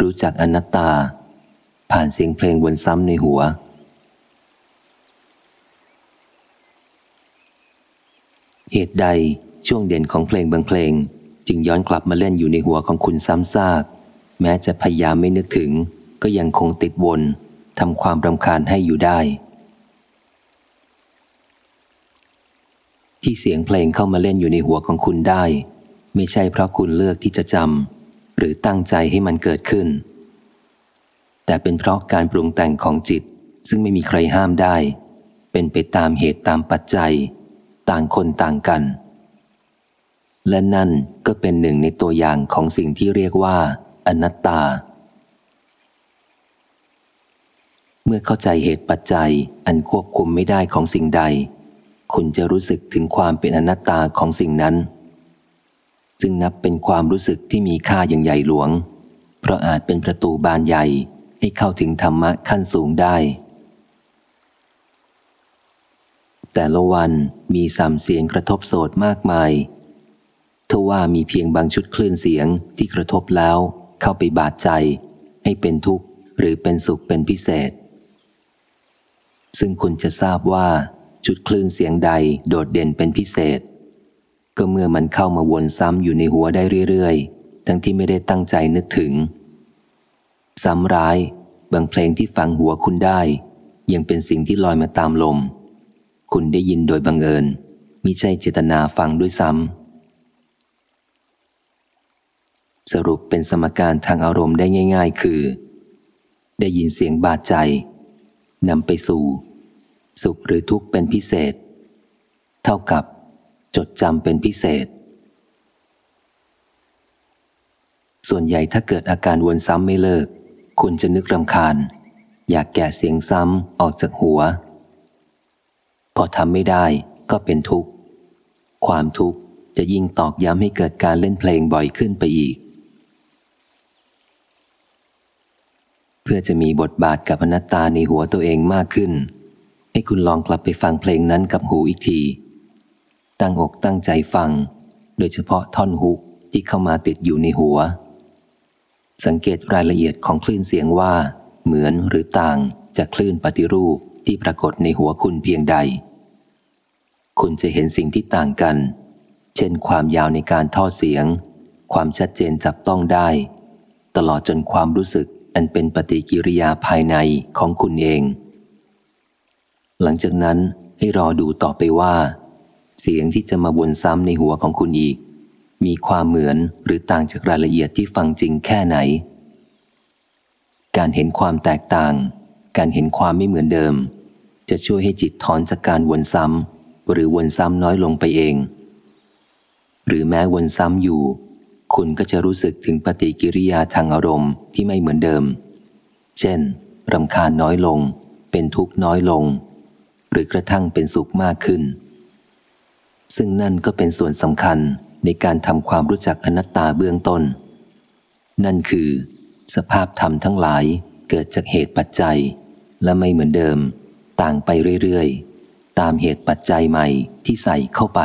รู้จักอนัตตา ผ่านเสียงเพลงวนซ้ำในหัว เหตุใดช่วงเด่นของเพลงบางเพลง จึงย้อนกลับมาเล่นอยู่ในหัวของคุณซ้ำซาก แม้จะพยายามไม่นึกถึง ก็ยังคงติดวนทำความรำคาญให้อยู่ได้ ที่เสียงเพลงเข้ามาเล่นอยู่ในหัวของคุณได้ ไม่ใช่เพราะคุณเลือกที่จะจำ หรือตั้งใจให้มันเกิดขึ้น แต่เป็นเพราะการปรุงแต่งของจิตซึ่งไม่มีใครห้ามได้ เป็นไปตามเหตุตามปัจจัย ต่างคนต่างกัน และนั่นก็เป็นหนึ่งในตัวอย่างของสิ่งที่เรียกว่า อนัตตา เมื่อเข้าใจเหตุปัจจัยอันควบคุมไม่ได้ของสิ่งใด คุณจะรู้สึกถึงความเป็นอนัตตาของสิ่งนั้น ซึ่งนับเป็นความรู้สึกที่มีค่าอย่างใหญ่หลวง เพราะอาจเป็นประตูบานใหญ่ให้เข้าถึงธรรมะขั้นสูงได้ แต่ละวันมีสามเสียงกระทบโสดมากมายทว่ามีเพียงบางชุดคลื่นเสียงที่กระทบแล้ว เข้าไปบาดใจ ให้เป็นทุกข์หรือเป็นสุขเป็นพิเศษ ซึ่งคุณจะทราบว่าจุดคลื่นเสียงใดโดดเด่นเป็นพิเศษ ก็เมื่อมันเข้ามาวนซ้ำอยู่ในหัวได้เรื่อยๆ ทั้งที่ไม่ได้ตั้งใจนึกถึง ซ้ำร้าย บางเพลงที่ฟังหัวคุณได้ ยังเป็นสิ่งที่ลอยมาตามลม คุณได้ยินโดยบังเอิญมิใช่เจตนาฟังด้วยซ้ำ สรุปเป็นสมการทางอารมณ์ได้ง่าย ๆ คือ ได้ยินเสียงบาดใจนำไปสู่ สุขหรือทุกข์เป็นพิเศษ เท่ากับ จดจำเป็นพิเศษ ส่วนใหญ่ถ้าเกิดอาการวนซ้ำไม่เลิก คุณจะนึกรำคาญ อยากแก่เสียงซ้ำออกจากหัว พอทำไม่ได้ก็เป็นทุกข์ ความทุกข์จะยิ่งตอกย้ำให้เกิดการเล่นเพลงบ่อยขึ้นไปอีก เพื่อจะมีบทบาทกับอนัตตาในหัวตัวเองมากขึ้น ให้คุณลองกลับไปฟังเพลงนั้นกับหูอีกที ตั้งอกตั้งใจฟัง โดยเฉพาะท่อนฮุกที่เข้ามาติดอยู่ในหัว สังเกตรายละเอียดของคลื่นเสียงว่า เหมือนหรือต่างจากคลื่นปฏิรูปที่ปรากฏในหัวคุณเพียงใด คุณจะเห็นสิ่งที่ต่างกัน เช่นความยาวในการท่อเสียง ความชัดเจนจับต้องได้ ตลอดจนความรู้สึกอันเป็นปฏิกิริยาภายในของคุณเอง หลังจากนั้นให้รอดูต่อไปว่า เสียงที่จะมาวนซ้ำในหัวของคุณอีก มีความเหมือนหรือต่างจากรายละเอียดที่ฟังจริงแค่ไหน การเห็นความแตกต่าง การเห็นความไม่เหมือนเดิม จะช่วยให้จิตถอนจากการวนซ้ำหรือวนซ้ำน้อยลงไปเอง หรือแม้วนซ้ำอยู่ คุณก็จะรู้สึกถึงปฏิกิริยาทางอารมณ์ที่ไม่เหมือนเดิม เช่นรำคาญน้อยลง เป็นทุกข์น้อยลง หรือกระทั่งเป็นสุขมากขึ้น ซึ่งนั่นก็เป็นส่วนสำคัญในการทำความรู้จักอนัตตาเบื้องต้น นั่นคือ สภาพธรรมทั้งหลายเกิดจากเหตุปัจจัย และไม่เหมือนเดิม ต่างไปเรื่อย ๆ ตามเหตุปัจจัยใหม่ที่ใส่เข้าไป